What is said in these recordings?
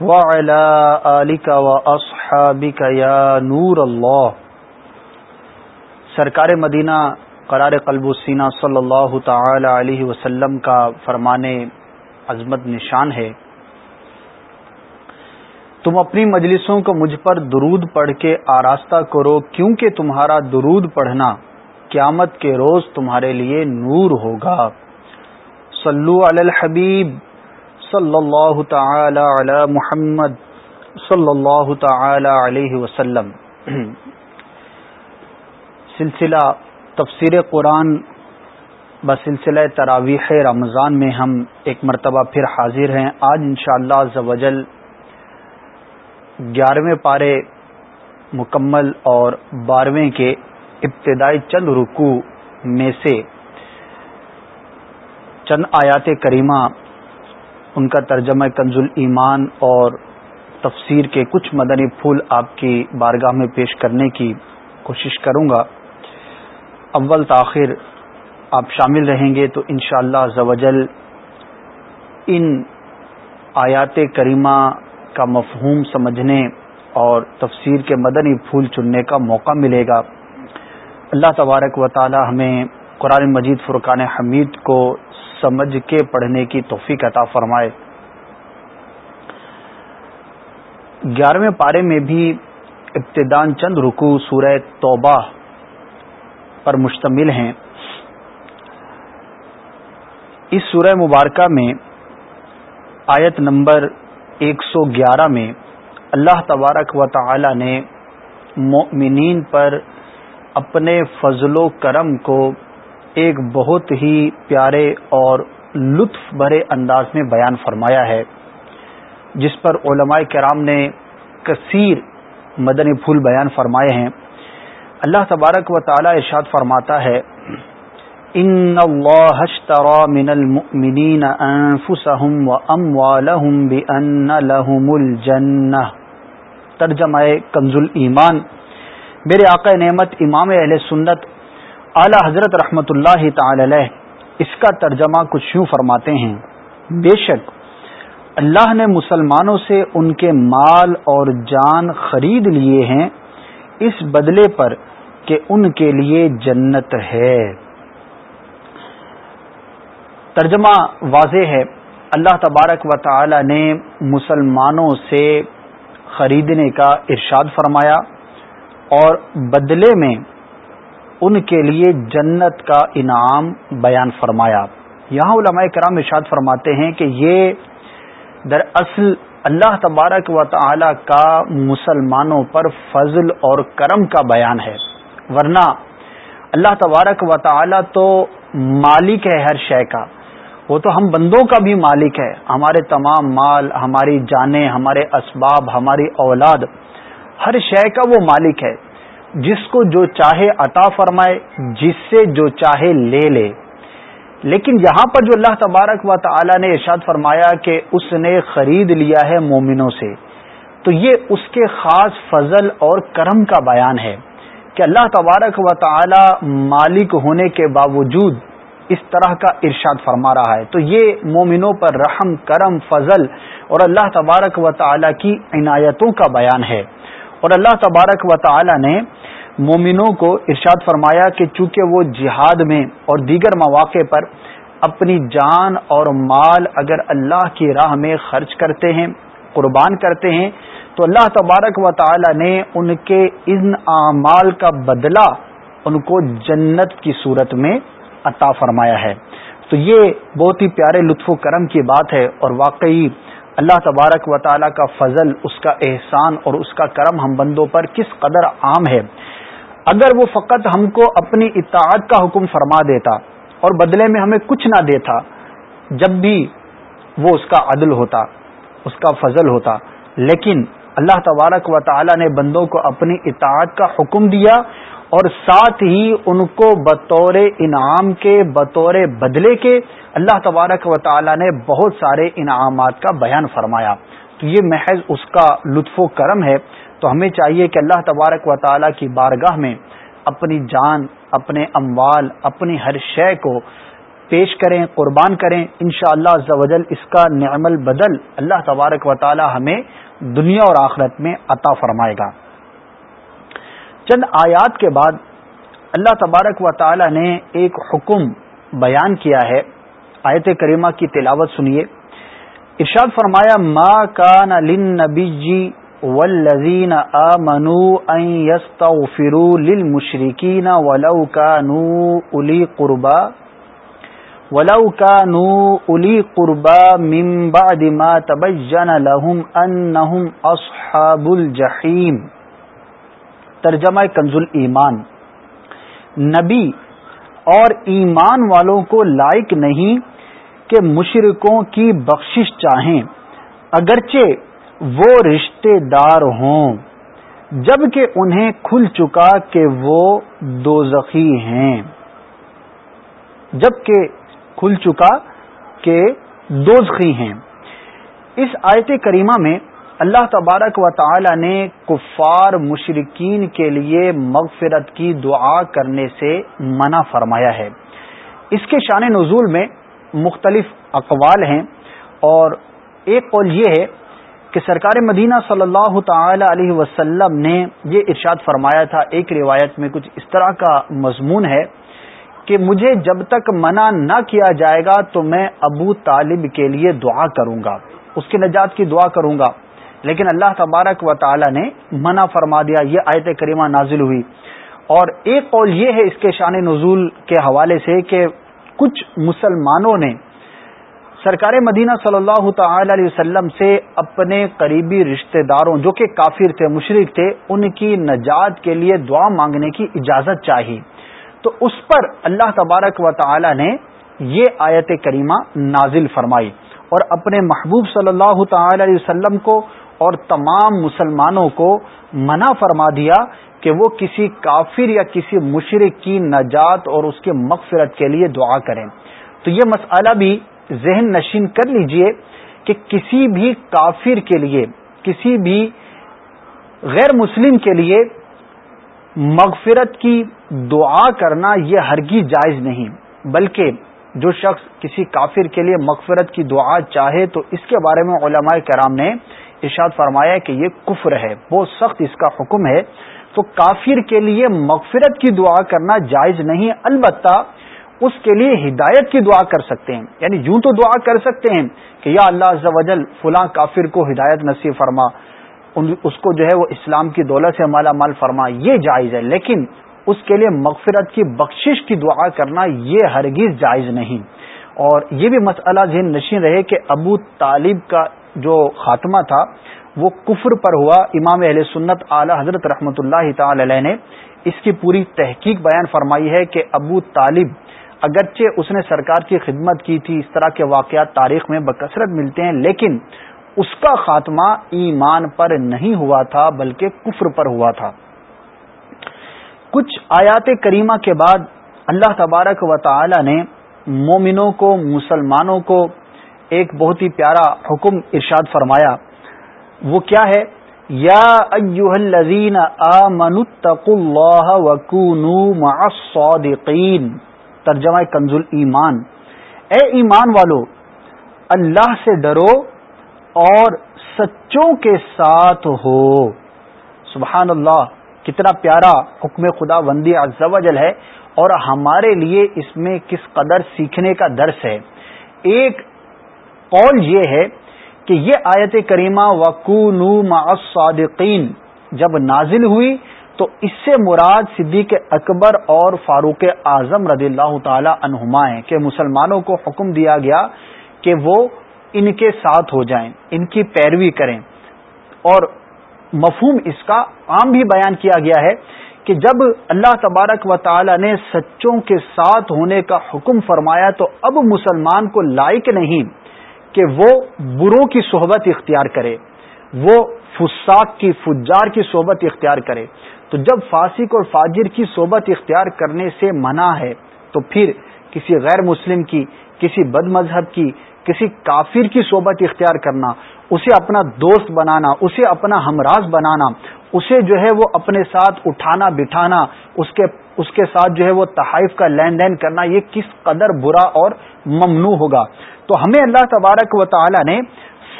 وعلى آلك وأصحابك يا نور الله. سرکار مدینہ قرار قلب و سینہ صلی اللہ تعالی علیہ وسلم کا فرمان عظمت نشان ہے۔ تم اپنی مجلسوں کو مجھ پر درود پڑھ کے آراستہ کرو، کیونکہ تمہارا درود پڑھنا قیامت کے روز تمہارے لیے نور ہوگا۔ صلو علی الحبیب صلی اللہ تعالی علی محمد صلی اللہ تعالی علیہ وسلم۔ سلسلہ تفسیر قرآن بسلسلہ تراویح رمضان میں ہم ایک مرتبہ پھر حاضر ہیں۔ آج انشاءاللہ شاء اللہ گیارہویں پارے مکمل اور بارہویں کے ابتدائی چند رکوع میں سے چند آیات کریمہ ان کا ترجمہ کنز ایمان اور تفسیر کے کچھ مدنی پھول آپ کی بارگاہ میں پیش کرنے کی کوشش کروں گا۔ اول تاخیر آپ شامل رہیں گے تو انشاءاللہ شاء اللہ ان آیات کریمہ کا مفہوم سمجھنے اور تفسیر کے مدنی پھول چننے کا موقع ملے گا۔ اللہ تبارک و تعالی ہمیں قرآن مجید فرقان حمید کو سمجھ کے پڑھنے کی توفیق عطا فرمائے۔ گیارہویں پارے میں بھی ابتدان چند رکو سورہ توبہ پر مشتمل ہیں۔ اس سورہ مبارکہ میں آیت نمبر ایک سو گیارہ میں اللہ تبارک و تعالی نے مؤمنین پر اپنے فضل و کرم کو ایک بہت ہی پیارے اور لطف بھرے انداز میں بیان فرمایا ہے، جس پر علماء کرام نے کثیر مدنی پھول بیان فرمائے ہیں۔ اللہ تبارک و تعالی ارشاد فرماتا ہے، ان اللہ اشترى من المؤمنین انفسهم واموالهم بان لهم الجنہ۔ ترجمہ کنز ایمان میرے آقا نعمت امام اہل سنت اعلی حضرت رحمت اللہ تعالی علیہ اس کا ترجمہ کچھ یوں فرماتے ہیں، بے شک اللہ نے مسلمانوں سے ان کے مال اور جان خرید لیے ہیں اس بدلے پر کہ ان کے لیے جنت ہے۔ ترجمہ واضح ہے، اللہ تبارک و تعالی نے مسلمانوں سے خریدنے کا ارشاد فرمایا اور بدلے میں ان کے لیے جنت کا انعام بیان فرمایا۔ یہاں علماء کرام ارشاد فرماتے ہیں کہ یہ دراصل اللہ تبارک و تعالی کا مسلمانوں پر فضل اور کرم کا بیان ہے۔ ورنہ اللہ تبارک و تعالی تو مالک ہے ہر شے کا۔ وہ تو ہم بندوں کا بھی مالک ہے۔ ہمارے تمام مال، ہماری جانیں، ہمارے اسباب، ہماری اولاد، ہر شے کا وہ مالک ہے۔ جس کو جو چاہے عطا فرمائے، جس سے جو چاہے لے لے۔ لیکن یہاں پر جو اللہ تبارک و تعالی نے ارشاد فرمایا کہ اس نے خرید لیا ہے مومنوں سے، تو یہ اس کے خاص فضل اور کرم کا بیان ہے کہ اللہ تبارک و تعالی مالک ہونے کے باوجود اس طرح کا ارشاد فرما رہا ہے۔ تو یہ مومنوں پر رحم، کرم، فضل اور اللہ تبارک و تعالی کی عنایتوں کا بیان ہے۔ اور اللہ تبارک و تعالی نے مومنوں کو ارشاد فرمایا کہ چونکہ وہ جہاد میں اور دیگر مواقع پر اپنی جان اور مال اگر اللہ کی راہ میں خرچ کرتے ہیں، قربان کرتے ہیں، تو اللہ تبارک و تعالی نے ان کے ان اعمال کا بدلہ ان کو جنت کی صورت میں عطا فرمایا ہے۔ تو یہ بہت ہی پیارے لطف و کرم کی بات ہے اور واقعی اللہ تبارک و تعالیٰ کا فضل، اس کا احسان اور اس کا کرم ہم بندوں پر کس قدر عام ہے۔ اگر وہ فقط ہم کو اپنی اطاعت کا حکم فرما دیتا اور بدلے میں ہمیں کچھ نہ دیتا، جب بھی وہ اس کا عدل ہوتا، اس کا فضل ہوتا۔ لیکن اللہ تبارک و تعالی نے بندوں کو اپنی اطاعت کا حکم دیا اور ساتھ ہی ان کو بطور انعام کے، بطور بدلے کے اللہ تبارک و تعالی نے بہت سارے انعامات کا بیان فرمایا۔ تو یہ محض اس کا لطف و کرم ہے۔ تو ہمیں چاہیے کہ اللہ تبارک و تعالی کی بارگاہ میں اپنی جان، اپنے اموال، اپنی ہر شے کو پیش کریں، قربان کریں۔ ان شاء اللہ اس کا نعم البدل اللہ تبارک و تعالی ہمیں دنیا اور آخرت میں عطا فرمائے گا۔ چند آیات کے بعد اللہ تبارک و تعالی نے ایک حکم بیان کیا ہے۔ آیت کریمہ کی تلاوت سنیے۔ ارشاد فرمایا، ما کان للنبی والذین آمنوا ان یستغفروا للمشرکین ولو کانوا اولی قربا، ولو كانوا اولی قربا من بعد ما تبین لهم انہم اصحاب الجحیم۔ ترجمہ کنز ایمان نبی اور ایمان والوں کو لائق نہیں کہ مشرکوں کی بخشش چاہیں، اگرچہ وہ رشتے دار ہوں، جبکہ انہیں کھل چکا کہ وہ دو زخی ہیں۔ جبکہ کھل چکا کہ دوزخی ہیں۔ اس آیت کریمہ میں اللہ تبارک و تعالی نے کفار مشرقین کے لیے مغفرت کی دعا کرنے سے منع فرمایا ہے۔ اس کے شان نزول میں مختلف اقوال ہیں اور ایک قول یہ ہے کہ سرکار مدینہ صلی اللہ تعالی علیہ وسلم نے یہ ارشاد فرمایا تھا، ایک روایت میں کچھ اس طرح کا مضمون ہے کہ مجھے جب تک منع نہ کیا جائے گا تو میں ابو طالب کے لیے دعا کروں گا، اس کی نجات کی دعا کروں گا۔ لیکن اللہ تبارک و تعالی نے منع فرما دیا، یہ آیت کریمہ نازل ہوئی۔ اور ایک قول یہ ہے اس کے شان نزول کے حوالے سے کہ کچھ مسلمانوں نے سرکار مدینہ صلی اللہ تعالی علیہ وسلم سے اپنے قریبی رشتہ داروں جو کہ کافر تھے مشرق تھے، ان کی نجات کے لیے دعا مانگنے کی اجازت چاہی۔ تو اس پر اللہ تبارک و تعالی نے یہ آیت کریمہ نازل فرمائی۔ اور اپنے محبوب صلی اللہ تعالی علیہ وسلم کو اور تمام مسلمانوں کو منع فرما دیا کہ وہ کسی کافر یا کسی مشرق کی نجات اور اس کے مغفرت کے لیے دعا کریں۔ تو یہ مسئلہ بھی ذہن نشین کر لیجیے کہ کسی بھی کافر کے لیے، کسی بھی غیر مسلم کے لیے مغفرت کی دعا کرنا یہ ہرگی جائز نہیں، بلکہ جو شخص کسی کافر کے لیے مغفرت کی دعا چاہے تو اس کے بارے میں علماء کرام نے ارشاد فرمایا کہ یہ کفر ہے، بہت سخت اس کا حکم ہے۔ تو کافر کے لیے مغفرت کی دعا کرنا جائز نہیں، البتہ اس کے لیے ہدایت کی دعا کر سکتے ہیں۔ یعنی یوں تو دعا کر سکتے ہیں کہ یا اللہ وجل فلاں کافر کو ہدایت نصیب فرما اس کو جو ہے وہ اسلام کی دولت سے مالا مال فرما، یہ جائز ہے۔ لیکن اس کے لیے مغفرت کی بخشش کی دعا کرنا یہ ہرگیز جائز نہیں۔ اور یہ بھی مسئلہ ذہن نشین رہے کہ ابو طالب کا جو خاتمہ تھا، وہ کفر پر ہوا۔ امام اہل سنت اعلی حضرت رحمۃ اللہ تعالی علیہ نے اس کی پوری تحقیق بیان فرمائی ہے کہ ابو طالب اگرچہ اس نے سرکار کی خدمت کی تھی، اس طرح کے واقعات تاریخ میں بکثرت ملتے ہیں، لیکن اس کا خاتمہ ایمان پر نہیں ہوا تھا، بلکہ کفر پر ہوا تھا۔ کچھ آیات کریمہ کے بعد اللہ تبارک و تعالی نے مومنوں کو، مسلمانوں کو ایک بہت ہی پیارا حکم ارشاد فرمایا۔ وہ کیا ہے؟ یا ایوہ الذین آمنوا اتقوا اللہ وکونوا مع الصادقین۔ ترجمہ کنز ایمان۔ اے ایمان والو، اللہ سے ڈرو اور سچوں کے ساتھ ہو۔ سبحان اللہ، کتنا پیارا حکم خدا بندی جل ہے۔ اور ہمارے لیے اس میں کس قدر سیکھنے کا درس ہے۔ ایک قول یہ ہے کہ یہ آیت کریمہ وقون صادقین جب نازل ہوئی تو اس سے مراد صدیق اکبر اور فاروق اعظم رضی اللہ تعالی عنہما ہیں کہ مسلمانوں کو حکم دیا گیا کہ وہ ان کے ساتھ ہو جائیں، ان کی پیروی کریں۔ اور مفہوم اس کا عام بھی بیان کیا گیا ہے کہ جب اللہ تبارک و تعالی نے سچوں کے ساتھ ہونے کا حکم فرمایا تو اب مسلمان کو لائق نہیں کہ وہ بروں کی صحبت اختیار کرے، وہ فساق کی، فجار کی صحبت اختیار کرے۔ تو جب فاسق اور فاجر کی صحبت اختیار کرنے سے منع ہے تو پھر کسی غیر مسلم کی، کسی بد مذہب کی، کسی کافر کی صحبت اختیار کرنا، اسے اپنا دوست بنانا، اسے اپنا ہمراز بنانا اسے جو ہے وہ اپنے ساتھ اٹھانا، بٹھانا، اس کے اس کے ساتھ جو ہے وہ تحائف کا لین دین کرنا، یہ کس قدر برا اور ممنوع ہوگا۔ تو ہمیں اللہ تبارک و تعالی نے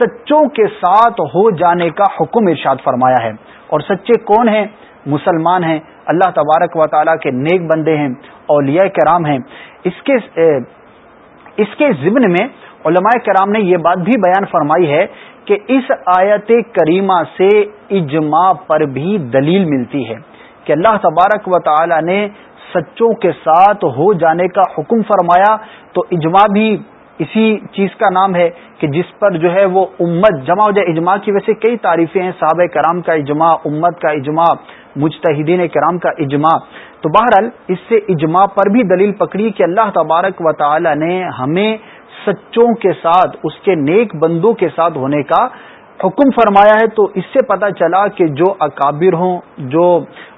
سچوں کے ساتھ ہو جانے کا حکم ارشاد فرمایا ہے۔ اور سچے کون ہیں؟ مسلمان ہیں۔ اللہ تبارک و تعالیٰ کے نیک بندے ہیں، اولیاء کرام ہیں۔ اس کے اس کے ضمن میں علماء کرام نے یہ بات بھی بیان فرمائی ہے کہ اس آیت کریمہ سے اجماع پر بھی دلیل ملتی ہے کہ اللہ تبارک و تعالی نے سچوں کے ساتھ ہو جانے کا حکم فرمایا تو اجماع بھی اسی چیز کا نام ہے کہ جس پر جو ہے وہ امت جمع ہو جائے۔ اجماع کی ویسے کئی تعریفیں ہیں، صحابہ کرام کا اجماع، امت کا اجماع، مجتہدین کرام کا اجماع۔ تو بہرحال اس سے اجماع پر بھی دلیل پکڑی کہ اللہ تبارک و تعالی نے ہمیں سچوں کے ساتھ، اس کے نیک بندوں کے ساتھ ہونے کا حکم فرمایا ہے۔ تو اس سے پتہ چلا کہ جو اکابر ہوں، جو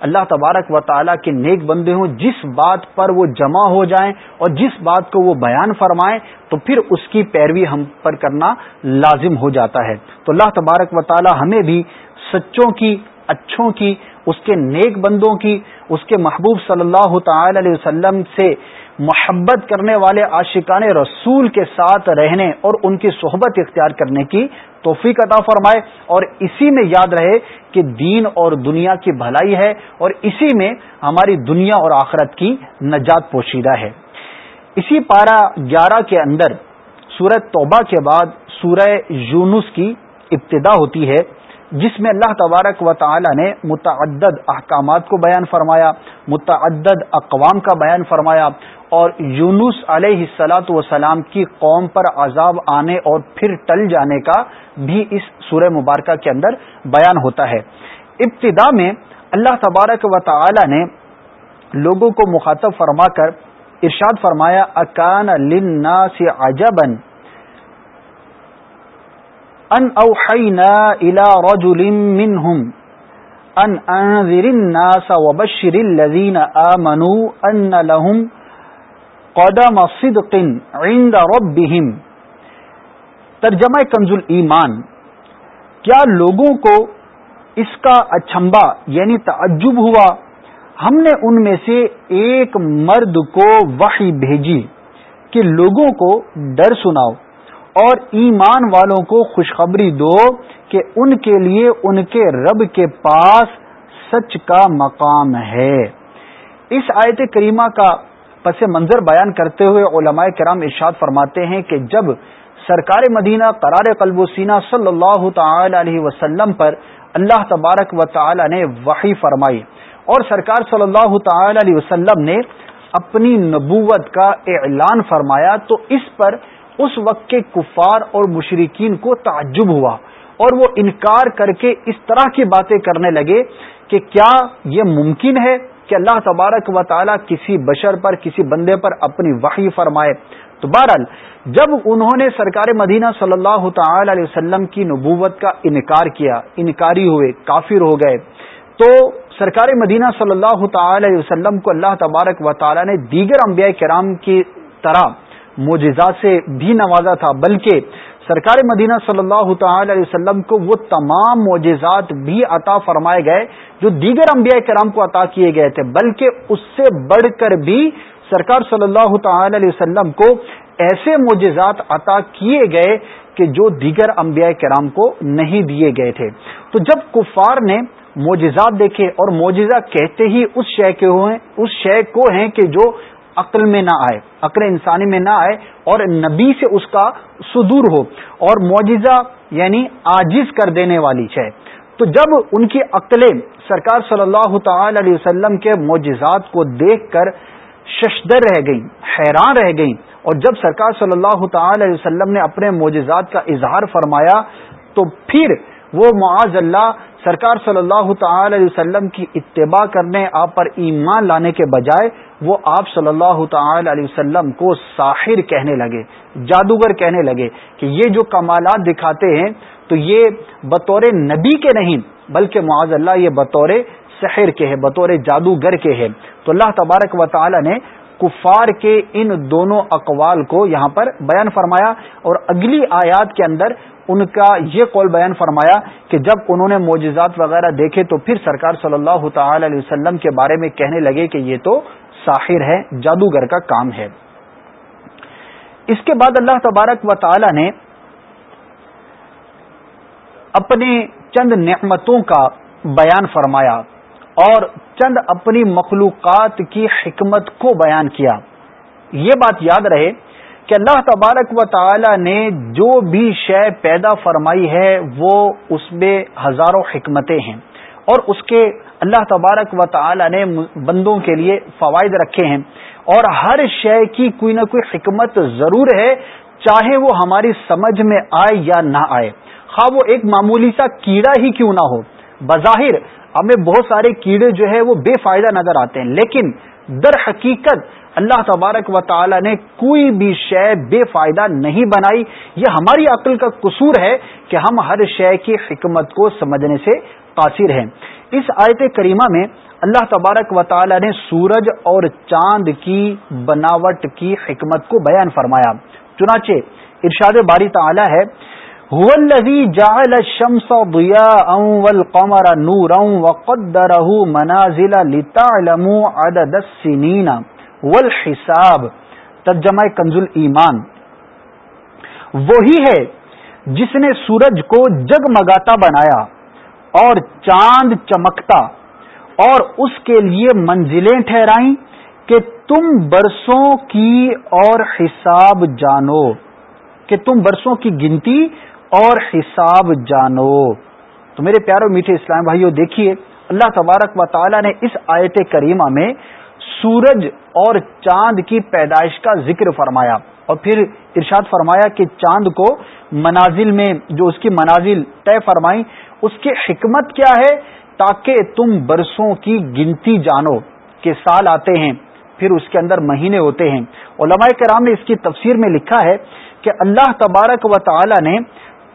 اللہ تبارک و تعالیٰ کے نیک بندے ہوں، جس بات پر وہ جمع ہو جائیں اور جس بات کو وہ بیان فرمائیں، تو پھر اس کی پیروی ہم پر کرنا لازم ہو جاتا ہے۔ تو اللہ تبارک و تعالیٰ ہمیں بھی سچوں کی، اچھوں کی، اس کے نیک بندوں کی، اس کے محبوب صلی اللہ تعالی علیہ وسلم سے محبت کرنے والے عاشقان رسول کے ساتھ رہنے اور ان کی صحبت اختیار کرنے کی توفیق عطا فرمائے اور اسی میں یاد رہے کہ دین اور دنیا کی بھلائی ہے اور اسی میں ہماری دنیا اور آخرت کی نجات پوشیدہ ہے۔ اسی پارہ گیارہ کے اندر سورہ توبہ کے بعد سورہ یونس کی ابتدا ہوتی ہے، جس میں اللہ تبارک و تعالی نے متعدد احکامات کو بیان فرمایا، متعدد اقوام کا بیان فرمایا اور یونس علیہ السلاۃ وسلام کی قوم پر عذاب آنے اور پھر ٹل جانے کا بھی اس سورہ مبارکہ کے اندر بیان ہوتا ہے۔ ابتدا میں اللہ تبارک و تعالی نے لوگوں کو مخاطب فرما کر ارشاد فرمایا، اکان للناس عجبا ان اوحینا الى رجل منهم ان انذر الناس وبشر الذين آمنوا ان لهم قدم صدق عند ربهم. ترجمہ کنز ایمان. کیا لوگوں کو اس کا اچھمبا یعنی تعجب ہوا؟ ہم نے ان میں سے ایک مرد کو وحی بھیجی کہ لوگوں کو ڈر سناؤ اور ایمان والوں کو خوشخبری دو کہ ان کے لیے ان کے رب کے پاس سچ کا مقام ہے۔ اس آیت کریمہ کا پس منظر بیان کرتے ہوئے علماء کرام ارشاد فرماتے ہیں کہ جب سرکار مدینہ قرار قلب و سینہ صلی اللہ تعالی علیہ وسلم پر اللہ تبارک و تعالی نے وحی فرمائی اور سرکار صلی اللہ تعالی علیہ وسلم نے اپنی نبوت کا اعلان فرمایا تو اس پر اس وقت کے کفار اور مشرقین کو تعجب ہوا اور وہ انکار کر کے اس طرح کی باتیں کرنے لگے کہ کیا یہ ممکن ہے کہ اللہ تبارک و تعالی کسی بشر پر، کسی بندے پر اپنی وحی فرمائے۔ تو بہرحال، جب انہوں نے سرکار مدینہ صلی اللہ تعالی علیہ وسلم کی نبوت کا انکار کیا، انکاری ہوئے، کافر ہو گئے، تو سرکار مدینہ صلی اللہ تعالی علیہ وسلم کو اللہ تبارک و تعالی نے دیگر انبیاء کرام کی طرح معجزات سے بھی نوازا تھا، بلکہ سرکار مدینہ صلی اللہ تعالی علیہ وسلم کو وہ تمام معجزات بھی عطا فرمائے گئے جو دیگر انبیاء کرام کو عطا کیے گئے تھے، بلکہ اس سے بڑھ کر بھی سرکار صلی اللہ تعالی علیہ وسلم کو ایسے معجزات عطا کیے گئے کہ جو دیگر انبیاء کرام کو نہیں دیے گئے تھے۔ تو جب کفار نے معجزات دیکھے اور معجزہ کہتے ہی اس شے کے ہوئے، اس شے کو ہیں کہ جو عقل میں نہ آئے، عقل انسانی میں نہ آئے اور نبی سے اس کا صدور ہو اور معجزہ یعنی آجز کر دینے والی ہے تو جب ان کی عقلیں سرکار صلی اللہ تعالی علیہ وسلم کے معجزات کو دیکھ کر ششدر رہ گئیں، حیران رہ گئیں اور جب سرکار صلی اللہ تعالی علیہ وسلم نے اپنے معجزات کا اظہار فرمایا تو پھر وہ معاذ اللہ سرکار صلی اللہ تعالی علیہ وسلم کی اتباع کرنے، آپ پر ایمان لانے کے بجائے وہ آپ صلی اللہ تعالی علیہ وسلم کو ساحر کہنے لگے، جادوگر کہنے لگے کہ یہ جو کمالات دکھاتے ہیں، تو یہ بطور نبی کے نہیں، بلکہ معاذ اللہ یہ بطور سحر کے ہے بطور جادوگر کے ہے تو اللہ تبارک و تعالی نے کفار کے ان دونوں اقوال کو یہاں پر بیان فرمایا اور اگلی آیات کے اندر ان کا یہ قول بیان فرمایا کہ جب انہوں نے معجزات وغیرہ دیکھے تو پھر سرکار صلی اللہ تعالی علیہ وسلم کے بارے میں کہنے لگے کہ یہ تو ساحر ہے، جادوگر کا کام ہے۔ اس کے بعد اللہ تبارک و تعالی نے اپنے چند نعمتوں کا بیان فرمایا اور چند اپنی مخلوقات کی حکمت کو بیان کیا۔ یہ بات یاد رہے کہ اللہ تبارک و تعالی نے جو بھی شے پیدا فرمائی ہے، وہ اس میں ہزاروں حکمتیں ہیں اور اس کے اللہ تبارک و تعالی نے بندوں کے لیے فوائد رکھے ہیں اور ہر شے کی کوئی نہ کوئی حکمت ضرور ہے، چاہے وہ ہماری سمجھ میں آئے یا نہ آئے۔ خواہ وہ ایک معمولی سا کیڑا ہی کیوں نہ ہو۔ بظاہر، ہمیں بہت سارے کیڑے جو ہے وہ بے فائدہ نظر آتے ہیں، لیکن در حقیقت اللہ تبارک و تعالی نے کوئی بھی شے بے فائدہ نہیں بنائی۔ یہ ہماری عقل کا قصور ہے کہ ہم ہر شے کی حکمت کو سمجھنے سے قاصر ہیں۔ اس آیت کریمہ میں اللہ تبارک و تعالی نے سورج اور چاند کی بناوٹ کی حکمت کو بیان فرمایا۔ چنانچہ ارشاد باری تعالی ہے، هو الذي جعل الشمس ضياء والقمر نورا وقدره منازل لتعلموا عدد السنين والحساب ترجمہ کنز ایمان وہی ہے جس نے سورج کو جگمگاتا بنایا۔ اور چاند چمکتا اور اس کے لیے منزلیں ٹھہرائیں کہ تم برسوں کی اور حساب جانو، کہ تم برسوں کی گنتی اور حساب جانو۔ تو میرے پیاروں میٹھے اسلام بھائیوں دیکھیے، اللہ تبارک و تعالی نے اس آیت کریمہ میں سورج اور چاند کی پیدائش کا ذکر فرمایا۔ اور پھر ارشاد فرمایا کہ چاند کو منازل میں، جو اس کی منازل طے فرمائی اس کی حکمت کیا ہے تاکہ تم برسوں کی گنتی جانو کہ سال آتے ہیں، پھر اس کے اندر مہینے ہوتے ہیں۔ علماء کرام نے اس کی تفسیر میں لکھا ہے کہ اللہ تبارک و تعالی نے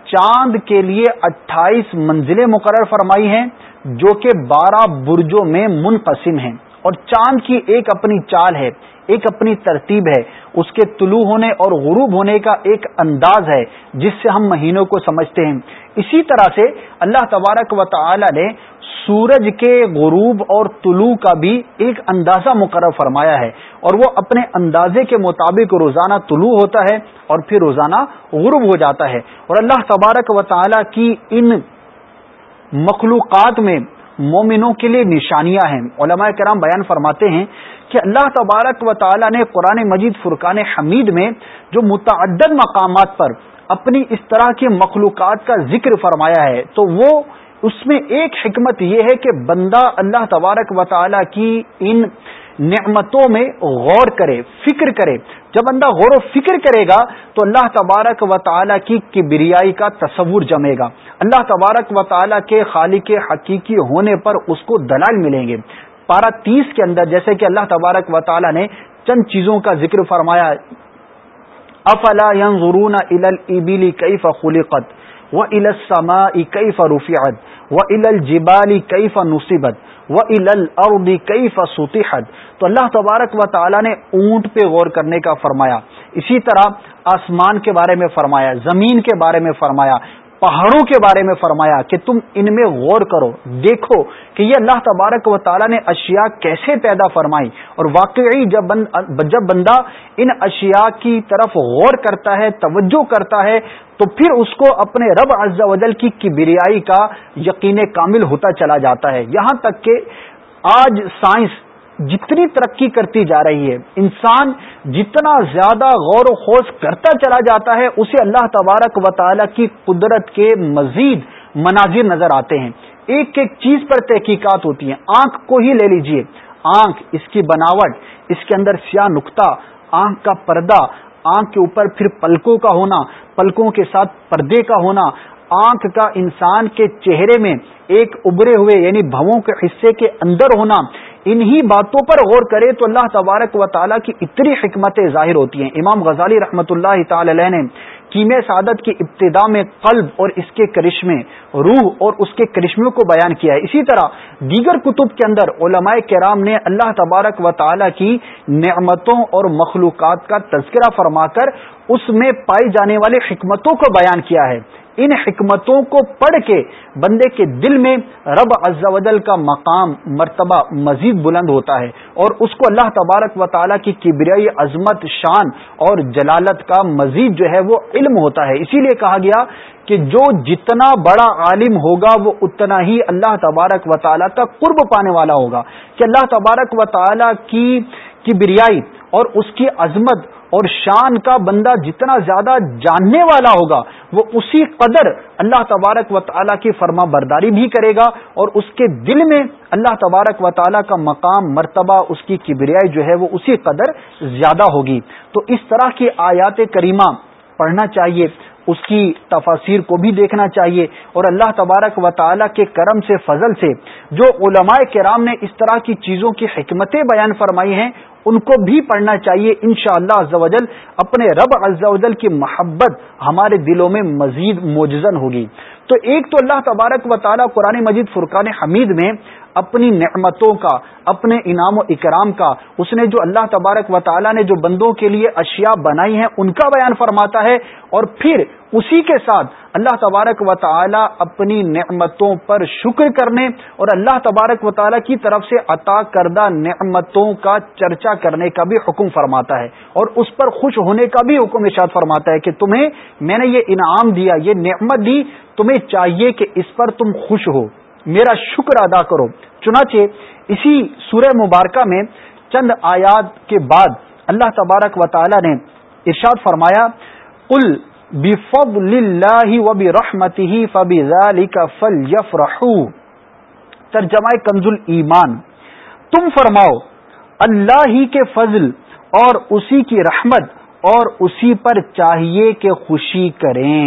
چاند کے لیے اٹھائیس منزلیں مقرر فرمائی ہیں جو کہ بارہ برجوں میں منقسم ہیں۔ اور چاند کی ایک اپنی چال ہے، ایک اپنی ترتیب ہے۔ اس کے طلوع ہونے اور غروب ہونے کا ایک انداز ہے، جس سے ہم مہینوں کو سمجھتے ہیں۔ اسی طرح سے اللہ تبارک و تعالی نے سورج کے غروب اور طلوع کا بھی ایک اندازہ مقرر فرمایا ہے۔ اور وہ اپنے اندازے کے مطابق روزانہ طلوع ہوتا ہے اور پھر روزانہ غروب ہو جاتا ہے۔ اور اللہ تبارک و تعالی کی ان مخلوقات میں مومنوں کے لیے نشانیاں ہیں۔ علماء کرام بیان فرماتے ہیں کہ اللہ تبارک و تعالی نے قرآن مجید فرقان حمید میں جو متعدد مقامات پر اپنی اس طرح کی مخلوقات کا ذکر فرمایا ہے، تو وہ اس میں ایک حکمت یہ ہے کہ بندہ اللہ تبارک و تعالی کی ان نعمتوں میں غور کرے، فکر کرے۔ جب بندہ غور و فکر کرے گا، تو اللہ تبارک و تعالی کی کبریائی کا تصور جمے گا۔ اللہ تبارک و تعالی کے خالق حقیقی ہونے پر اس کو دلال ملیں گے۔ پارہ تیس کے اندر جیسے کہ اللہ تبارک و تعالی نے چند چیزوں کا ذکر فرمایا، افلا ينظرون الى الابل كيف خلقت؟ والى السماء كيف رفعت و ال الجبالی کئی فا نصیبت و عل الردی کئی فا تو اللہ تبارک و تعالیٰ نے اونٹ پہ غور کرنے کا فرمایا اسی طرح آسمان کے بارے میں فرمایا زمین کے بارے میں فرمایا پہاڑوں کے بارے میں فرمایا کہ تم ان میں غور کرو، دیکھو کہ یہ اللہ تبارک و تعالیٰ نے اشیاء کیسے پیدا فرمائی۔ اور واقعی جب جب بندہ ان اشیاء کی طرف غور کرتا ہے، توجہ کرتا ہے، تو پھر اس کو اپنے رب عز و جل کی کبریائی کا یقین کامل ہوتا چلا جاتا ہے۔ یہاں تک کہ آج سائنس جتنی ترقی کرتی جا رہی ہے، انسان جتنا زیادہ غور و خوص کرتا چلا جاتا ہے، اسے اللہ تبارک و تعالی کی قدرت کے مزید مناظر نظر آتے ہیں۔ ایک ایک چیز پر تحقیقات ہوتی ہیں۔ آنکھ کو ہی لے لیجیے۔ آنکھ اس کی بناوٹ، اس کے اندر سیاہ نقطہ، آنکھ کا پردہ، آنکھ کے اوپر پھر پلکوں کا ہونا، پلکوں کے ساتھ پردے کا ہونا۔ آنکھ کا انسان کے چہرے میں ایک ابرے ہوئے یعنی بھووں کے حصے کے اندر ہونا۔ انہی باتوں پر غور کرے تو اللہ تبارک و تعالیٰ کی اتنی حکمتیں ظاہر ہوتی ہیں۔ امام غزالی رحمۃ اللہ تعالی علیہ نے کیم سعادت کی ابتدا میں قلب اور اس کے کرشمے، روح اور اس کے کرشموں کو بیان کیا ہے۔ اسی طرح دیگر کتب کے اندر علماء کرام نے اللہ تبارک و تعالی کی نعمتوں اور مخلوقات کا تذکرہ فرما کر اس میں پائی جانے والے حکمتوں کو بیان کیا ہے۔ ان حکمتوں کو پڑھ کے بندے کے دل میں رب عز و جل کا مقام، مرتبہ، مزید بلند ہوتا ہے اور اس کو اللہ تبارک و تعالیٰ کی کبریائی عظمت، شان اور جلالت کا مزید جو ہے وہ علم ہوتا ہے۔ اسی لیے کہا گیا کہ جو جتنا بڑا عالم ہوگا وہ اتنا ہی اللہ تبارک و تعالیٰ کا قرب پانے والا ہوگا۔ کہ اللہ تبارک و تعالیٰ کی کبریائی اور اس کی عظمت اور شان کا بندہ جتنا زیادہ جاننے والا ہوگا، وہ اسی قدر اللہ تبارک و تعالیٰ کی فرما برداری بھی کرے گا اور اس کے دل میں اللہ تبارک و تعالیٰ کا مقام، مرتبہ، اس کی کبریائی جو ہے وہ اسی قدر زیادہ ہوگی۔ تو اس طرح کی آیات کریمہ پڑھنا چاہیے، اس کی تفاصیر کو بھی دیکھنا چاہیے اور اللہ تبارک و تعالیٰ کے کرم سے، فضل سے جو علماء کرام نے اس طرح کی چیزوں کی حکمتیں بیان فرمائی ہیں ان کو بھی پڑھنا چاہیے ان شاء اللہ اپنے رب ازل کی محبت ہمارے دلوں میں مزید موجزن ہوگی۔ تو ایک تو اللہ تبارک و تعالیٰ قرآن مجید فرقان حمید میں اپنی نعمتوں کا، اپنے انعام و اکرام کا، اس نے جو اللہ تبارک و تعالیٰ نے جو بندوں کے لیے اشیاء بنائی ہیں، ان کا بیان فرماتا ہے اور پھر اسی کے ساتھ اللہ تبارک و تعالیٰ اپنی نعمتوں پر شکر کرنے اور اللہ تبارک و تعالیٰ کی طرف سے عطا کردہ نعمتوں کا چرچا کرنے کا بھی حکم فرماتا ہے اور اس پر خوش ہونے کا بھی حکم ارشاد فرماتا ہے کہ تمہیں میں نے یہ انعام دیا، یہ نعمت دی، تمہیں چاہیے کہ اس پر تم خوش ہو۔ میرا شکر ادا کرو۔ چنانچہ اسی سورہ مبارکہ میں چند آیات کے بعد اللہ تبارک و تعالی نے ارشاد فرمایا بفضل اللہ و کا فل یف ترجمہ کنز ایمان۔ تم فرماؤ، اللہ ہی کے فضل اور اسی کی رحمت اور اسی پر چاہیے کہ خوشی کریں۔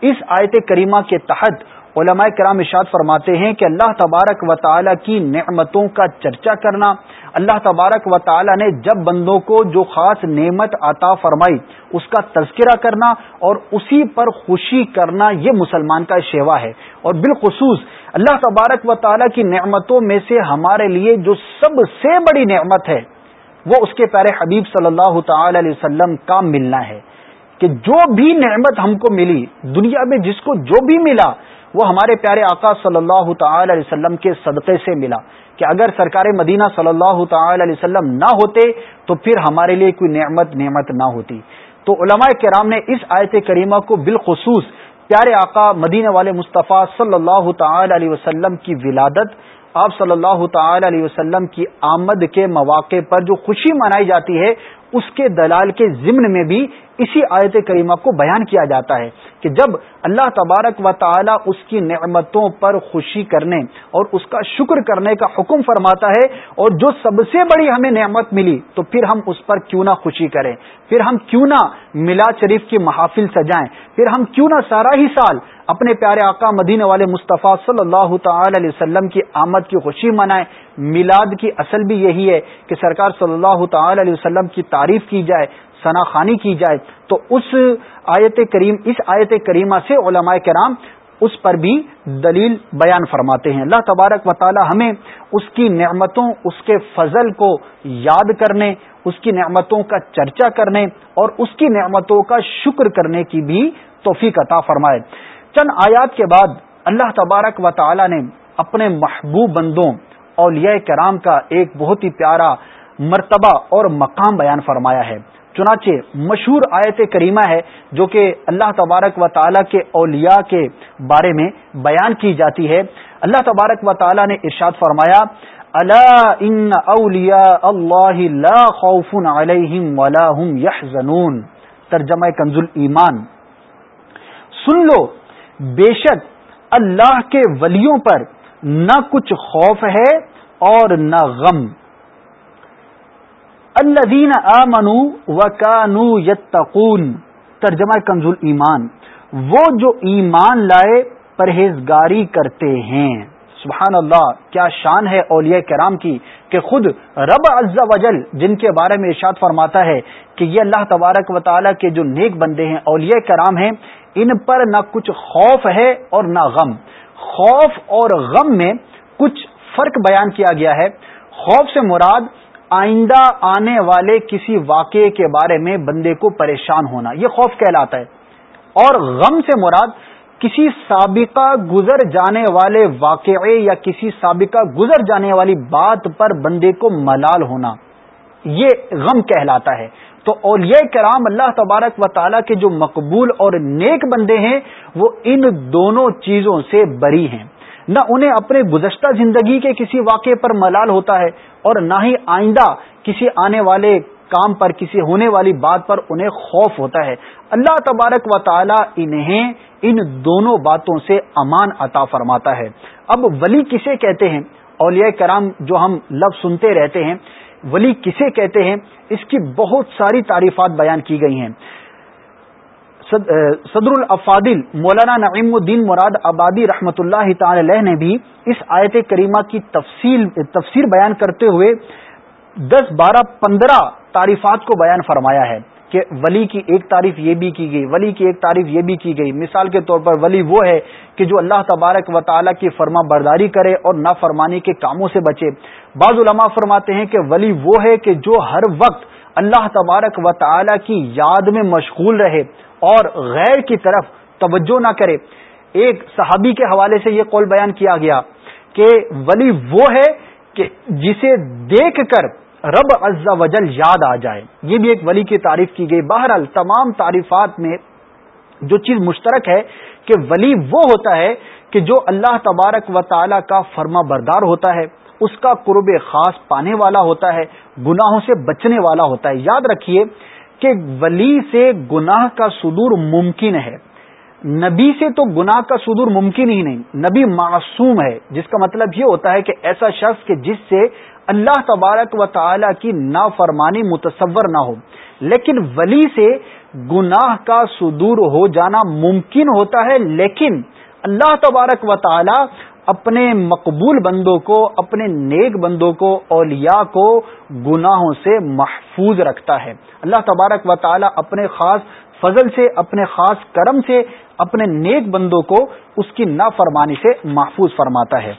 اس آیت کریمہ کے تحت علماء کرام اشاد فرماتے ہیں کہ اللہ تبارک و تعالی کی نعمتوں کا چرچا کرنا، اللہ تبارک و تعالی نے جب بندوں کو جو خاص نعمت عطا فرمائی، اس کا تذکرہ کرنا اور اسی پر خوشی کرنا، یہ مسلمان کا شیوا ہے۔ اور بالخصوص اللہ تبارک و تعالی کی نعمتوں میں سے ہمارے لیے جو سب سے بڑی نعمت ہے، وہ اس کے پیارے حبیب صلی اللہ تعالی علیہ وسلم کا ملنا ہے۔ کہ جو بھی نعمت ہم کو ملی، دنیا میں جس کو جو بھی ملا وہ ہمارے پیارے آقا صلی اللہ تعالی علیہ وسلم کے صدقے سے ملا کہ اگر سرکار مدینہ صلی اللہ تعالی علیہ وسلم نہ ہوتے تو پھر ہمارے لیے کوئی نعمت نعمت نہ ہوتی۔ تو علماء کرام نے اس آیت کریمہ کو بالخصوص پیارے آقا مدینہ والے مصطفیٰ صلی اللہ تعالی علیہ وسلم کی ولادت، آپ صلی اللہ تعالی علیہ وسلم کی آمد کے مواقع پر جو خوشی منائی جاتی ہے، اس کے دلال کے ضمن میں بھی اسی آیت کریمہ کو بیان کیا جاتا ہے کہ جب اللہ تبارک و تعالی اس کی نعمتوں پر خوشی کرنے اور اس کا شکر کرنے کا حکم فرماتا ہے اور جو سب سے بڑی ہمیں نعمت ملی تو پھر ہم اس پر کیوں نہ خوشی کریں؟ پھر ہم کیوں نہ میلاد شریف کی محافل سجائیں؟ پھر ہم کیوں نہ سارا ہی سال اپنے پیارے آقا مدینہ والے مصطفیٰ صلی اللہ تعالی علیہ وسلم کی آمد کی خوشی منائیں؟ میلاد کی اصل بھی یہی ہے کہ سرکار صلی اللہ تعالی علیہ وسلم کی تعریف کی جائے ثنا خانی کی جائے تو اس آیت کریم، اس آیت کریمہ سے علماء کرام اس پر بھی دلیل بیان فرماتے ہیں۔ اللہ تبارک و تعالی ہمیں اس کی نعمتوں، اس کے فضل کو یاد کرنے، اس کی نعمتوں کا چرچا کرنے اور اس کی نعمتوں کا شکر کرنے کی بھی توفیق عطا فرمائے۔ چند آیات کے بعد اللہ تبارک و تعالی نے اپنے محبوب بندوں، اولیاء کرام کا ایک بہت ہی پیارا مرتبہ اور مقام بیان فرمایا ہے۔ چنانچہ مشہور آیت کریمہ ہے جو کہ اللہ تبارک و تعالیٰ کے اولیاء کے بارے میں بیان کی جاتی ہے۔ اللہ تبارک و تعالیٰ نے ارشاد فرمایا اللہ ان اولیا اللہ لا خوف علیہم ولا هم يحزنون ترجمہ کنز ایمان۔ سن لو، بے شک اللہ کے ولیوں پر نہ کچھ خوف ہے اور نہ غم۔ الدین آمنو و یتقون، ترجمہ کنزول ایمان، وہ جو ایمان لائے، پرہیزگاری کرتے ہیں۔ سبحان اللہ کیا شان ہے اولیاء کرام کی کہ خود رب عز و جل، جن کے بارے میں ارشاد فرماتا ہے کہ یہ اللہ تبارک و تعالیٰ کے جو نیک بندے ہیں، اولیاء کرام ہیں، ان پر نہ کچھ خوف ہے اور نہ غم۔ خوف اور غم میں کچھ فرق بیان کیا گیا ہے۔ خوف سے مراد آئندہ آنے والے کسی واقعے کے بارے میں بندے کو پریشان ہونا، یہ خوف کہلاتا ہے۔ اور غم سے مراد کسی سابقہ گزر جانے والے واقعے یا کسی سابقہ گزر جانے والی بات پر بندے کو ملال ہونا، یہ غم کہلاتا ہے۔ تو اولیاء کرام اللہ تبارک و تعالیٰ کے جو مقبول اور نیک بندے ہیں، وہ ان دونوں چیزوں سے بری ہیں۔ نہ انہیں اپنے گزشتہ زندگی کے کسی واقعے پر ملال ہوتا ہے اور نہ ہی آئندہ کسی آنے والے کام پر، کسی ہونے والی بات پر انہیں خوف ہوتا ہے۔ اللہ تبارک و تعالی انہیں ان دونوں باتوں سے امان عطا فرماتا ہے۔ اب ولی کسے کہتے ہیں؟ اولیاء کرام جو ہم لفظ سنتے رہتے ہیں، ولی کسے کہتے ہیں؟ اس کی بہت ساری تعریفات بیان کی گئی ہیں۔ صدر الافادل مولانا نعیم الدین مراد آبادی رحمۃ اللہ تعالی علیہ نے بھی اس آیت کریمہ کی تفصیل تفسیر بیان کرتے ہوئے دس بارہ پندرہ تعریفات کو بیان فرمایا ہے کہ ولی کی ایک تعریف یہ بھی کی گئی، ولی کی ایک تعریف یہ بھی کی گئی۔ مثال کے طور پر ولی وہ ہے کہ جو اللہ تبارک و تعالیٰ کی فرما برداری کرے اور نہ فرمانی کے کاموں سے بچے۔ بعض علماء فرماتے ہیں کہ ولی وہ ہے کہ جو ہر وقت اللہ تبارک و تعالی کی یاد میں مشغول رہے اور غیر کی طرف توجہ نہ کرے۔ ایک صحابی کے حوالے سے یہ قول بیان کیا گیا کہ ولی وہ ہے کہ جسے دیکھ کر رب عز و جل یاد آ جائے۔ یہ بھی ایک ولی کی تعریف کی گئی۔ بہرحال تمام تعریفات میں جو چیز مشترک ہے کہ ولی وہ ہوتا ہے کہ جو اللہ تبارک و تعالی کا فرما بردار ہوتا ہے۔ اس کا قرب خاص پانے والا ہوتا ہے، گناہوں سے بچنے والا ہوتا ہے۔ یاد رکھیے کہ ولی سے گناہ کا صدور ممکن ہے۔ نبی سے تو گناہ کا صدور ممکن ہی نہیں۔ نبی معصوم ہے، جس کا مطلب یہ ہوتا ہے کہ ایسا شخص کہ جس سے اللہ تبارک و تعالی کی نافرمانی متصور نہ ہو۔ لیکن ولی سے گناہ کا صدور ہو جانا ممکن ہوتا ہے، لیکن اللہ تبارک و تعالی اپنے مقبول بندوں کو، اپنے نیک بندوں کو، اولیاء کو گناہوں سے محفوظ رکھتا ہے۔ اللہ تبارک و تعالی اپنے خاص فضل سے، اپنے خاص کرم سے، اپنے نیک بندوں کو اس کی نافرمانی سے محفوظ فرماتا ہے۔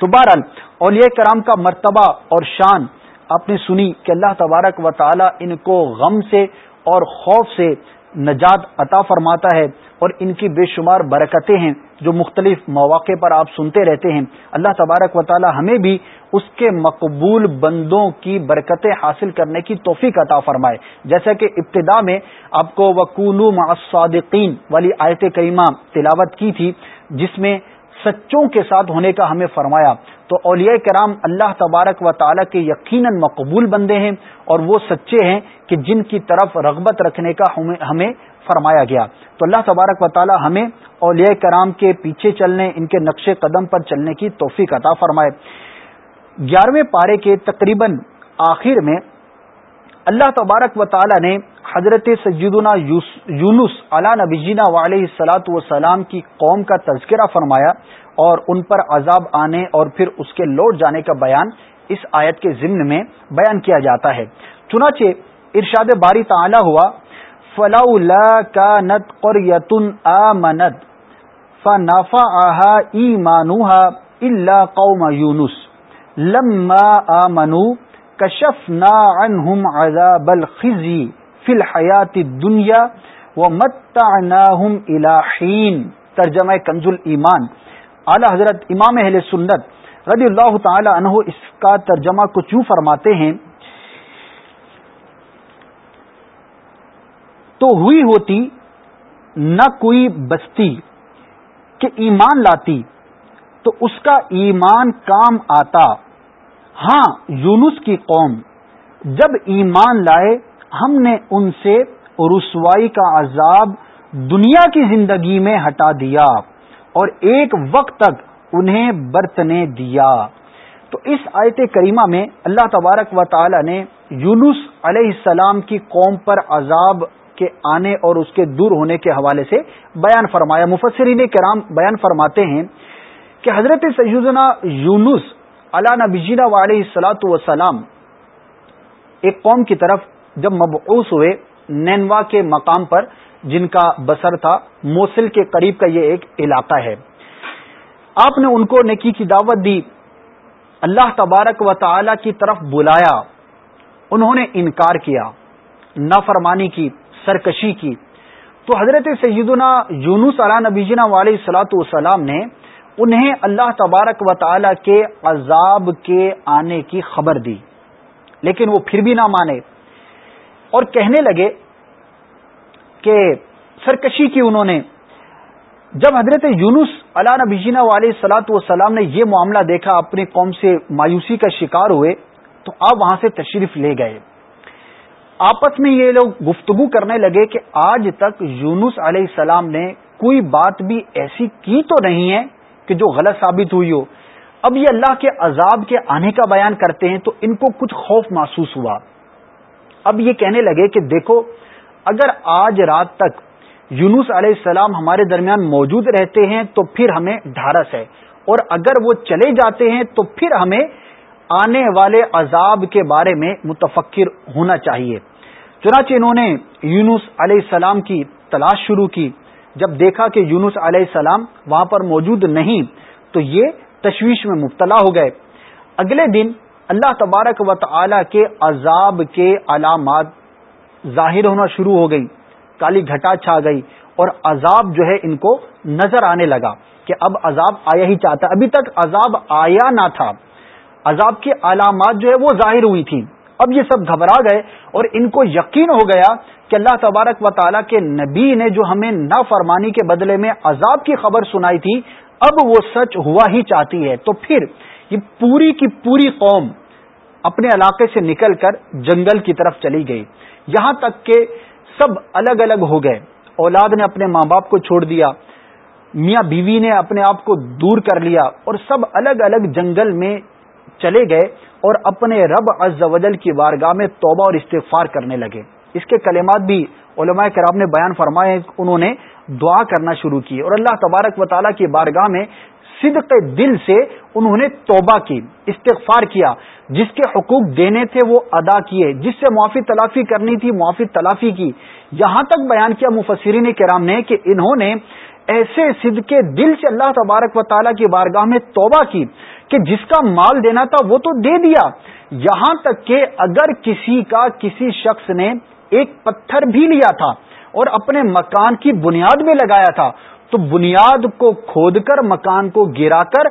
تو بہرحال، اولیاء کرام کا مرتبہ اور شان آپ نے سنی کہ اللہ تبارک و تعالی ان کو غم سے اور خوف سے نجات عطا فرماتا ہے۔ اور ان کی بے شمار برکتیں ہیں جو مختلف مواقع پر آپ سنتے رہتے ہیں۔ اللہ تبارک و تعالی ہمیں بھی اس کے مقبول بندوں کی برکتیں حاصل کرنے کی توفیق عطا فرمائے۔ جیسا کہ ابتدا میں آپ کو وکولو معصادقین والی آیت کریمہ تلاوت کی تھی، جس میں سچوں کے ساتھ ہونے کا ہمیں فرمایا۔ تو اولیاء کرام اللہ تبارک و تعالیٰ کے یقیناً مقبول بندے ہیں اور وہ سچے ہیں کہ جن کی طرف رغبت رکھنے کا ہمیں فرمایا گیا۔ تو اللہ تبارک و تعالیٰ ہمیں اولیاء کرام کے پیچھے چلنے، ان کے نقش قدم پر چلنے کی توفیق عطا فرمائے۔ گیارہویں پارے کے تقریباً آخر میں اللہ تبارک و تعالیٰ نے حضرت سجدنا یونس علا نبیجینا علیہ سلاۃ وسلام کی قوم کا تذکرہ فرمایا اور ان پر عذاب آنے اور پھر اس کے لوٹ جانے کا بیان اس آیت کے ضمن میں بیان کیا جاتا ہے۔ چنانچہ ارشاد باری تعالی ہوا فلا کا نت قریتن آمنت فنافا آہا ایمانوہا الا قوم یونس لما آمنو کشفنا عنہم عذاب الخزی فی الحیات دنیا و مت الہین ترجمہ کنز ایمان اعلی حضرت امام اہل سنت رضی اللہ تعالی عنہ اس کا ترجمہ کچھ یوں فرماتے ہیں؟ تو ہوئی ہوتی نہ کوئی بستی کہ ایمان لاتی تو اس کا ایمان کام آتا۔ ہاں یونس کی قوم جب ایمان لائے، ہم نے ان سے رسوائی کا عذاب دنیا کی زندگی میں ہٹا دیا اور ایک وقت تک انہیں برتنے دیا۔ تو اس آیت کریمہ میں اللہ تبارک و تعالی نے یونس علیہ السلام کی قوم پر عذاب کے آنے اور اس کے دور ہونے کے حوالے سے بیان فرمایا۔ مفسرین کرام بیان فرماتے ہیں کہ حضرت سیدنا یونس علا نبیجینا علیہ السلاۃ وسلام ایک قوم کی طرف جب مبعوث ہوئے نینوا کے مقام پر، جن کا بسر تھا موسل کے قریب کا یہ ایک علاقہ ہے۔ آپ نے ان کو نکی کی دعوت دی، اللہ تبارک و تعالی کی طرف بلایا، انہوں نے انکار کیا، نافرمانی کی۔ سرکشی کی۔ تو حضرت سیدنا یونس علیہ نبیجنا علیہ سلاۃ والسلام نے انہیں اللہ تبارک و تعالی کے عذاب کے آنے کی خبر دی، لیکن وہ پھر بھی نہ مانے۔ اور کہنے لگے کہ سرکشی کی انہوں نے، جب حضرت یونس علا نبیجینا علیہ سلاۃ والسلام نے یہ معاملہ دیکھا، اپنی قوم سے مایوسی کا شکار ہوئے، تو آپ وہاں سے تشریف لے گئے۔ آپس میں یہ لوگ گفتگو کرنے لگے کہ آج تک یونس علیہ السلام نے کوئی بات بھی ایسی کی تو نہیں ہے کہ جو غلط ثابت ہوئی ہو۔ اب یہ اللہ کے عذاب کے آنے کا بیان کرتے ہیں تو ان کو کچھ خوف محسوس ہوا۔ اب یہ کہنے لگے کہ دیکھو، اگر آج رات تک یونس علیہ السلام ہمارے درمیان موجود رہتے ہیں تو پھر ہمیں ڈھارس ہے، اور اگر وہ چلے جاتے ہیں تو پھر ہمیں آنے والے عذاب کے بارے میں متفکر ہونا چاہیے۔ چنانچہ انہوں نے یونس علیہ السلام کی تلاش شروع کی۔ جب دیکھا کہ یونس علیہ السلام وہاں پر موجود نہیں، تو یہ تشویش میں مبتلا ہو گئے۔ اگلے دن اللہ تبارک و تعالی کے عذاب کے علامات ظاہر ہونا شروع ہو گئی، کالی گھٹا چھا گئی اور عذاب جو ہے ان کو نظر آنے لگا کہ اب عذاب آیا ہی چاہتا، ابھی تک عذاب آیا نہ تھا۔ عذاب کی علامات جو ہے وہ ظاہر ہوئی تھی اب یہ سب گھبرا گئے اور ان کو یقین ہو گیا کہ اللہ تبارک و تعالیٰ کے نبی نے جو ہمیں نہ فرمانی کے بدلے میں عذاب کی خبر سنائی تھی، اب وہ سچ ہوا ہی چاہتی ہے۔ تو پھر یہ پوری کی پوری قوم اپنے علاقے سے نکل کر جنگل کی طرف چلی گئی۔ یہاں تک کہ سب الگ الگ ہو گئے۔ اولاد نے اپنے ماں باپ کو چھوڑ دیا، میاں بیوی نے اپنے آپ کو دور کر لیا اور سب الگ الگ جنگل میں چلے گئے اور اپنے رب از وجل کی بارگاہ میں توبہ اور استغفار کرنے لگے۔ اس کے کلمات بھی علماء کرام نے بیان فرمائے، انہوں نے دعا کرنا شروع کی اور اللہ تبارک و تعالیٰ کی بارگاہ میں صدق دل سے انہوں نے توبہ کی، استغفار کیا۔ جس کے حقوق دینے تھے وہ ادا کیے۔ جس سے معافی تلافی کرنی تھی، معافی تلافی کی۔ یہاں تک بیان کیا مفسرین کرام نے کہ انہوں نے ایسے صدق دل سے اللہ تبارک و تعالیٰ کی بارگاہ میں توبہ کی کہ جس کا مال دینا تھا وہ تو دے دیا۔ یہاں تک کہ اگر کسی کا کسی شخص نے ایک پتھر بھی لیا تھا اور اپنے مکان کی بنیاد میں لگایا تھا تو بنیاد کو کھود کر، مکان کو گرا کر،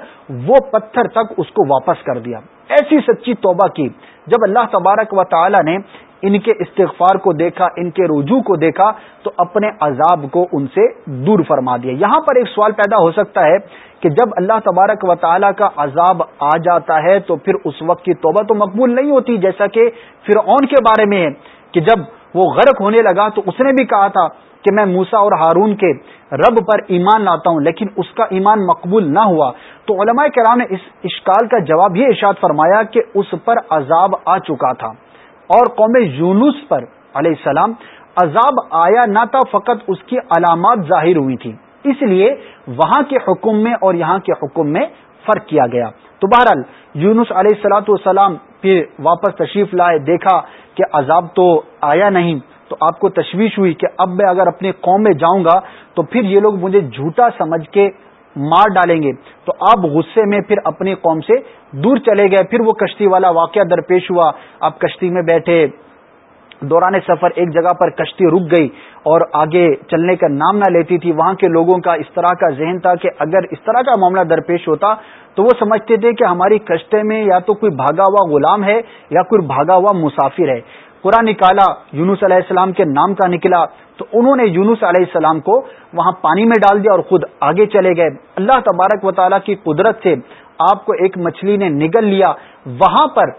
وہ پتھر تک اس کو واپس کر دیا۔ ایسی سچی توبہ کی۔ جب اللہ تبارک و تعالی نے ان کے استغفار کو دیکھا، ان کے رجوع کو دیکھا، تو اپنے عذاب کو ان سے دور فرما دیا۔ یہاں پر ایک سوال پیدا ہو سکتا ہے کہ جب اللہ تبارک و تعالیٰ کا عذاب آ جاتا ہے تو پھر اس وقت کی توبہ تو مقبول نہیں ہوتی، جیسا کہ فرعون کے بارے میں ہے کہ جب وہ غرق ہونے لگا تو اس نے بھی کہا تھا کہ میں موسا اور ہارون کے رب پر ایمان لاتا ہوں، لیکن اس کا ایمان مقبول نہ ہوا۔ تو علماء کرام نے اس اشکال کا جواب یہ ارشاد فرمایا کہ اس پر عذاب آ چکا تھا۔ اور قوم یونس پر علیہ السلام عذاب آیا نہ تھا، فقط اس کی علامات ظاہر ہوئی تھی اس لیے وہاں کے حکم میں اور یہاں کے حکم میں فرق کیا گیا۔ تو بہرحال یونس علیہ السلاۃ والسلام پھر واپس تشریف لائے، دیکھا کہ عذاب تو آیا نہیں، تو آپ کو تشویش ہوئی کہ اب میں اگر اپنے قوم میں جاؤں گا تو پھر یہ لوگ مجھے جھوٹا سمجھ کے مار ڈالیں گے۔ تو آپ غصے میں پھر اپنی قوم سے دور چلے گئے، پھر وہ کشتی والا واقعہ درپیش ہوا۔ آپ کشتی میں بیٹھے دوران سفر ایک جگہ پر کشتی رک گئی اور آگے چلنے کا نام نہ لیتی تھی، وہاں کے لوگوں کا اس طرح کا ذہن تھا کہ اگر اس طرح کا معاملہ درپیش ہوتا تو وہ سمجھتے تھے کہ ہماری کشتے میں یا تو کوئی بھاگا ہوا غلام ہے یا کوئی بھاگا ہوا مسافر ہے۔ قرآن نکالا، یونس علیہ السلام کے نام کا نکلا، تو انہوں نے یونس علیہ السلام کو وہاں پانی میں ڈال دیا اور خود آگے چلے گئے۔ اللہ تبارک و تعالیٰ کی قدرت سے آپ کو ایک مچھلی نے نگل لیا۔ وہاں پر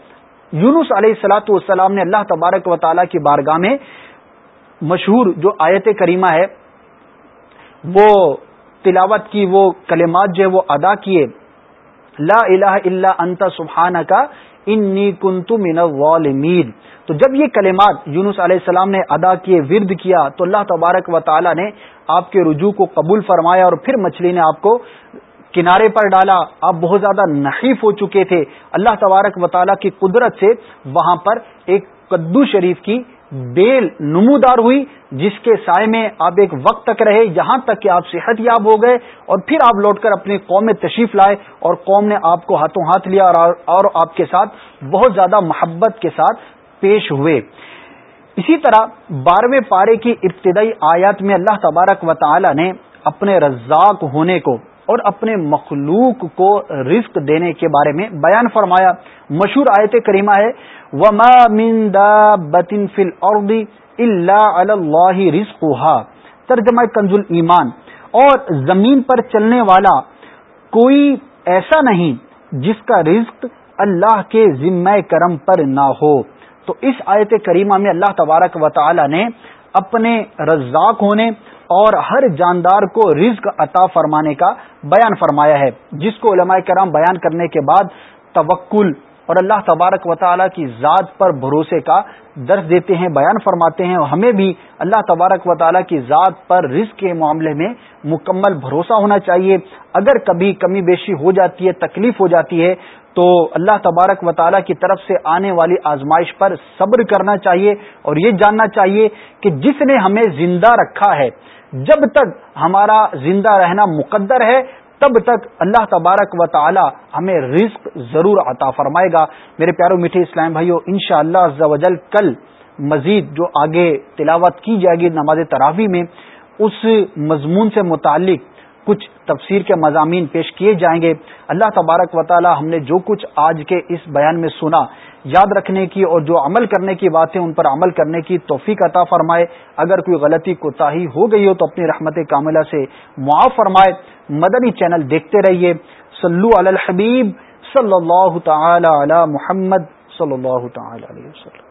یونس علیہ السلاۃ والسلام نے اللہ تبارک و تعالیٰ کی بارگاہ میں مشہور جو آیت کریمہ ہے، وہ تلاوت کی، وہ کلمات جو ہے وہ ادا کیے۔ لا الہ الا انت سبحانہ کا انی کنت من الظالمین۔ تو جب یہ کلمات یونس علیہ السلام نے ادا کیے، ورد کیا، تو اللہ تبارک و تعالی نے آپ کے رجوع کو قبول فرمایا اور پھر مچھلی نے آپ کو کنارے پر ڈالا۔ آپ بہت زیادہ نحیف ہو چکے تھے۔ اللہ تبارک و تعالیٰ کی قدرت سے وہاں پر ایک کدو شریف کی بیل نمودار ہوئی، جس کے سائے میں آپ ایک وقت تک رہے، یہاں تک کہ آپ صحت یاب ہو گئے اور پھر آپ لوٹ کر اپنی قوم میں تشریف لائے اور قوم نے آپ کو ہاتھوں ہاتھ لیا اور آپ کے ساتھ بہت زیادہ محبت کے ساتھ پیش ہوئے۔ اسی طرح بارہویں پارے کی ابتدائی آیات میں اللہ تبارک و تعالی نے اپنے رزاق ہونے کو اور اپنے مخلوق کو رزق دینے کے بارے میں بیان فرمایا۔ مشہور آیت کریمہ ہے، وما من دابت فی الارض الا علی اللہ رزقها۔ ترجمہ کنز ایمان۔ اور زمین پر چلنے والا کوئی ایسا نہیں جس کا رزق اللہ کے ذمہ کرم پر نہ ہو۔ تو اس آیت کریمہ میں اللہ تبارک و تعالی نے اپنے رزاق ہونے اور ہر جاندار کو رزق عطا فرمانے کا بیان فرمایا ہے، جس کو علماء کرام بیان کرنے کے بعد توکل اور اللہ تبارک و تعالیٰ کی ذات پر بھروسے کا درس دیتے ہیں، بیان فرماتے ہیں۔ اور ہمیں بھی اللہ تبارک و تعالیٰ کی ذات پر رزق کے معاملے میں مکمل بھروسہ ہونا چاہیے۔ اگر کبھی کمی بیشی ہو جاتی ہے، تکلیف ہو جاتی ہے تو اللہ تبارک و تعالیٰ کی طرف سے آنے والی آزمائش پر صبر کرنا چاہیے اور یہ جاننا چاہیے کہ جس نے ہمیں زندہ رکھا ہے، جب تک ہمارا زندہ رہنا مقدر ہے، تب تک اللہ تبارک و تعالی ہمیں رزق ضرور عطا فرمائے گا۔ میرے پیارو میٹھے اسلام بھائیو ان شاء اللہ کل مزید جو آگے تلاوت کی جائے گی نماز تراوی میں، اس مضمون سے متعلق کچھ تفسیر کے مضامین پیش کیے جائیں گے۔ اللہ تبارک و تعالی ہم نے جو کچھ آج کے اس بیان میں سنا، یاد رکھنے کی اور جو عمل کرنے کی باتیں ان پر عمل کرنے کی توفیق عطا فرمائے۔ اگر کوئی غلطی کوتا ہو گئی ہو تو اپنی رحمت کاملہ سے معاف فرمائے۔ مدنی چینل دیکھتے رہیے۔ صلو علی الحبیب صلی اللہ تعالی علی محمد صلی اللہ تعالی علیہ وسلم۔